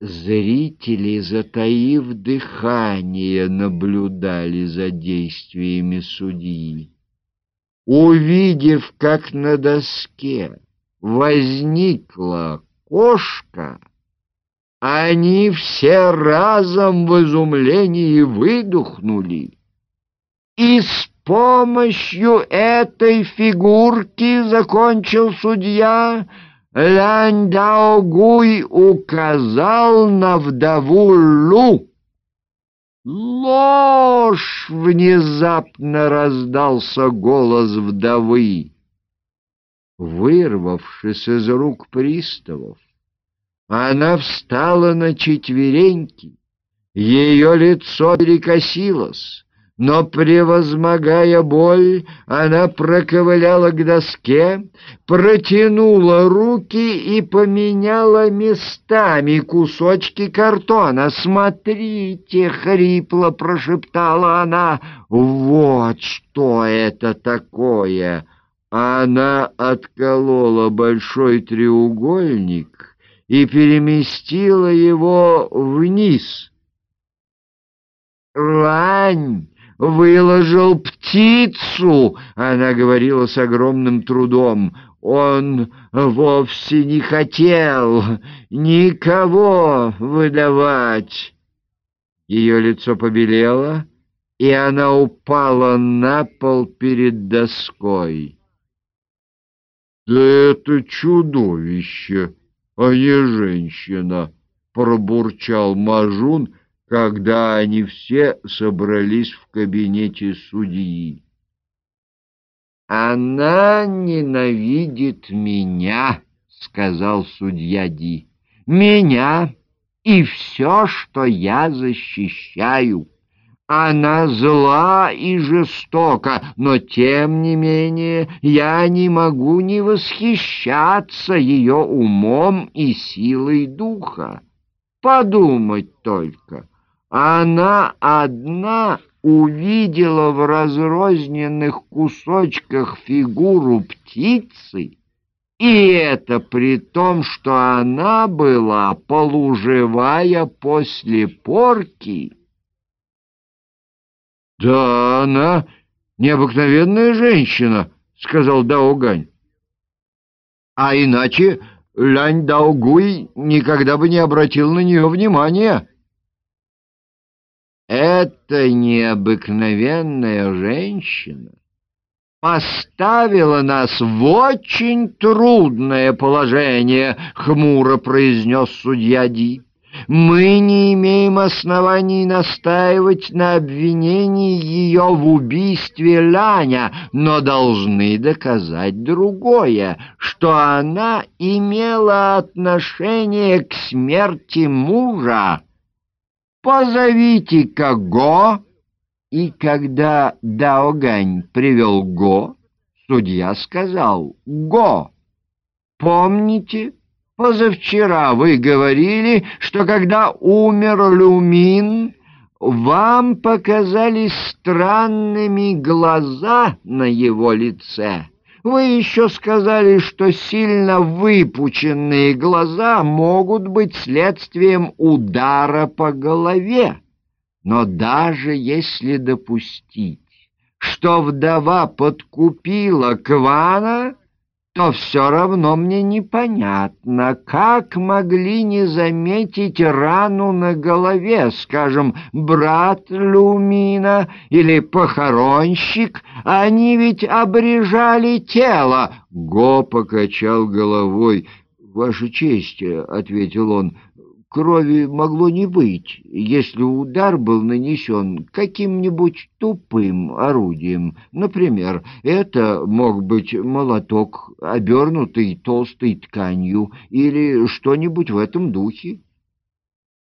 Зрители, затаив дыхание, наблюдали за действиями судьи. Увидев, как на доске возникла кошка, они все разом в изумлении выдохнули. И с помощью этой фигурки, закончил судья, Лянь Даогуй указал на вдову Лу. «Ложь!» — внезапно раздался голос вдовы. Вырвавшись из рук приставов, она встала на четвереньки, ее лицо перекосилось, но, превозмогая боль, она проковыляла к доске, протянула руки и поменяла местами кусочки картона. «Смотрите!» — хрипло прошептала она. «Вот что это такое!» Она отколола большой треугольник и переместила его вниз. «Лань!» Выложил птицу, она говорила с огромным трудом. Он вовсе не хотел никого выдавать. Ее лицо побелело, и она упала на пол перед доской. «Да это чудовище, а не женщина!» — пробурчал Мажун, когда они все собрались в кабинете судьи. «Она ненавидит меня», — сказал судья Ди. «Меня и все, что я защищаю. Она зла и жестока, но, тем не менее, я не могу не восхищаться ее умом и силой духа. Подумать только!» Она одна увидела в разрозненных кусочках фигуру птицы, и это при том, что она была полуживая после порки. — Да она необыкновенная женщина, — сказал Даугань. — А иначе Лянь Даугуй никогда бы не обратил на нее внимания. Эта необыкновенная женщина поставила нас в очень трудное положение, — хмуро произнес судья Ди. Мы не имеем оснований настаивать на обвинении ее в убийстве Ляня, но должны доказать другое, что она имела отношение к смерти мужа. «Позовите-ка Го!» И когда Даогань привел Го, судья сказал «Го!» «Помните, позавчера вы говорили, что когда умер Люмин, вам показались странными глаза на его лице?» Вы еще сказали, что сильно выпученные глаза могут быть следствием удара по голове. Но даже если допустить, что вдова подкупила Квана, то все равно мне непонятно, как могли не заметить рану на голове, скажем, брат Люмина или похоронщик, они ведь обрежали тело. Го покачал головой. «Ваша честь», — ответил он, Крови могло не быть, если удар был нанесен каким-нибудь тупым орудием. Например, это мог быть молоток, обернутый толстой тканью, или что-нибудь в этом духе.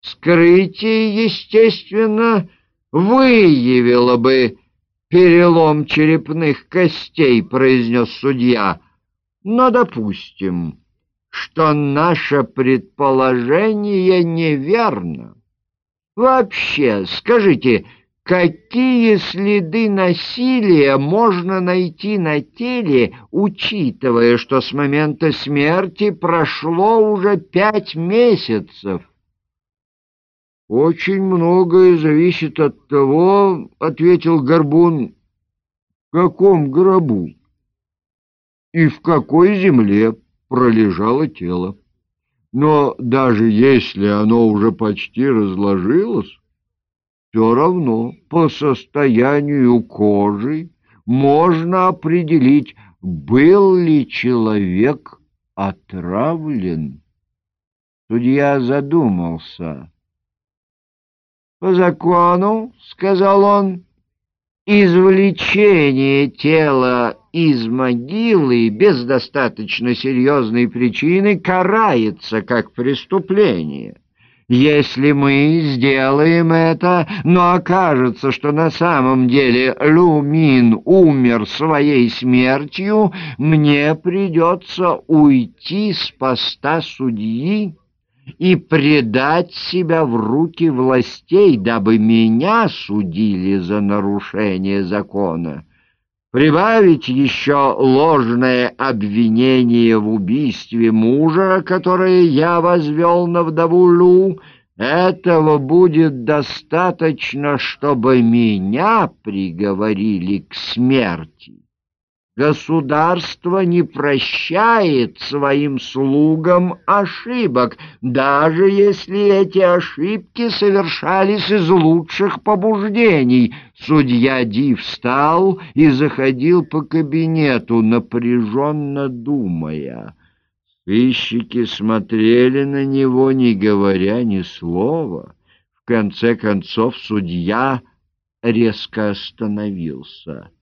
Скрытие, естественно, выявило бы перелом черепных костей, произнес судья. Но, допустим что наше предположение неверно. Вообще, скажите, какие следы насилия можно найти на теле, учитывая, что с момента смерти прошло уже пять месяцев? «Очень многое зависит от того, — ответил Горбун, — в каком гробу и в какой земле пролежало тело. Но даже если оно уже почти разложилось, все равно по состоянию кожи можно определить, был ли человек отравлен. Судья задумался. «По закону, — сказал он, — извлечение тела из могилы без достаточно серьезной причины карается как преступление». Если мы сделаем это, но окажется, что на самом деле Люмин умер своей смертью, мне придется уйти с поста судьи и предать себя в руки властей, дабы меня судили за нарушение закона. Прибавить еще ложное обвинение в убийстве мужа, которое я возвел на вдову Лу, этого будет достаточно, чтобы меня приговорили к смерти. Государство не прощает своим слугам ошибок, даже если эти ошибки совершались из лучших побуждений. Судья Ди встал и заходил по кабинету, напряженно думая. Сыщики смотрели на него, не говоря ни слова. В конце концов судья резко остановился —